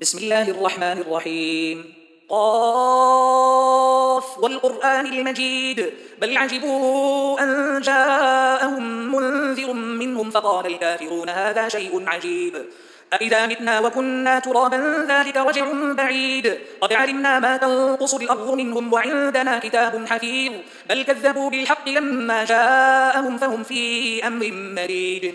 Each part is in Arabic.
بسم الله الرحمن الرحيم. قاف والقرآن المجيد. بل عجبوا أن جاءهم منذر منهم فقال الكافرون هذا شيء عجيب. أئذا متنا وكنا ترابا ذلك رجع بعيد. قد علمنا ما تنقص الأرض منهم وعندنا كتاب حفيظ. بل كذبوا بالحق لما جاءهم فهم في أمر مريد.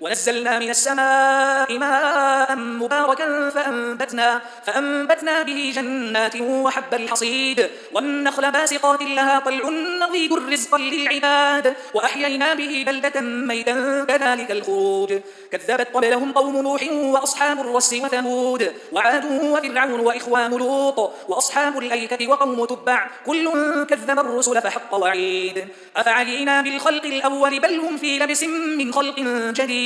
ونزلنا من السماء ماء مباركا فأنبتنا, فأنبتنا به جنات وحب الحصيد. والنخل باسقات لها طلع نضيد رزقا للعباد. وأحيينا به بلدة ميتا كذلك الخروج كذبت قبلهم قوم نوح وأصحاب الرس وثمود. وعاد وفرعون وإخوان لوط. وأصحاب الأيكة وقوم تبع. كل كذب الرسل فحق وعيد. أفعلينا بالخلق الأول بل هم في لبس من خلق جديد.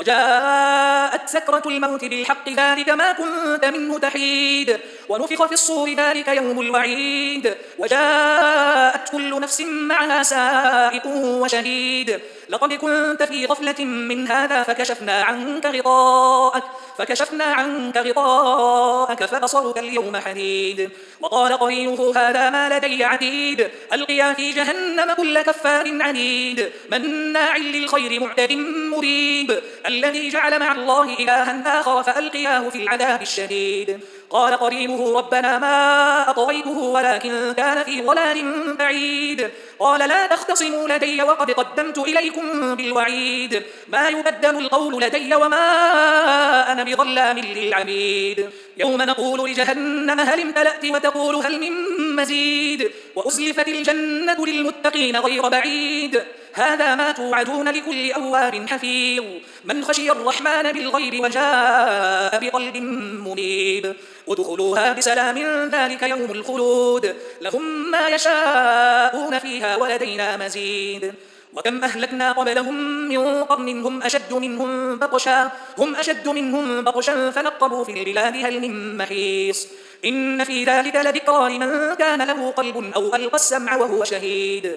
وجاءت سكرة الموت بالحق ذلك ما كنت منه تحيد. ونفخ في الصور ذلك يوم الوعيد. وجاءت كل نفس معها سائق وشهيد. لقد كنت في غفلة من هذا فكشفنا عنك غطاءك فكشفنا عنك غطاءك فبصرك اليوم حديد. وقال قرينه هذا ما لدي عتيد. ألقيا في جهنم كل كفار عنيد. مناع للخير معتد مريب الذي جعل مع الله إلها آخر فألقياه في العذاب الشديد. قال قرينه ربنا ما أطغيته ولكن كان في ضلال بعيد. قال لا تختصموا لدي وقد قدمت إليكم بالوعيد. ما يبدل القول لدي وما أنا بظلام للعبيد. يوم نقول لجهنم هل امتلأت وتقول هل من مزيد. وأزلفت الجنة للمتقين غير بعيد. هذا ما توعدون لكل أواب حفيظ. من خشي الرحمن بالغيب وجاء بقلب منيب. ادخلوها بسلام ذلك يوم الخلود. لهم ما يشاءون فيها ولدينا مزيد. وكم أهلكنا قبلهم من قرن هم أشد منهم بطشا. هم أشد منهم بطشا فنقبوا في البلاد هل من محيص. إن في ذلك لذكرى لمن كان له قلب أو ألقى السمع وهو شهيد.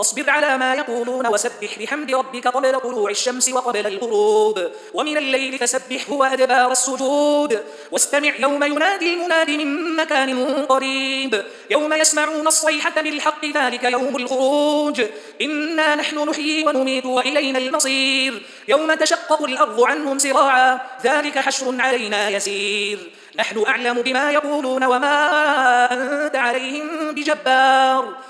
فاصبر على ما يقولون وسبح بحمد ربك قبل طلوع الشمس وقبل الغروب. ومن الليل فسبحه وأدبار السجود. واستمع يوم ينادي المناد من مكان قريب. يوم يسمعون الصيحة بالحق ذلك يوم الخروج. إنا نحن نحيي ونميت وإلينا المصير. يوم تشقق الأرض عنهم سراعا ذلك حشر علينا يسير. نحن أعلم بما يقولون وما أنت عليهم بجبار.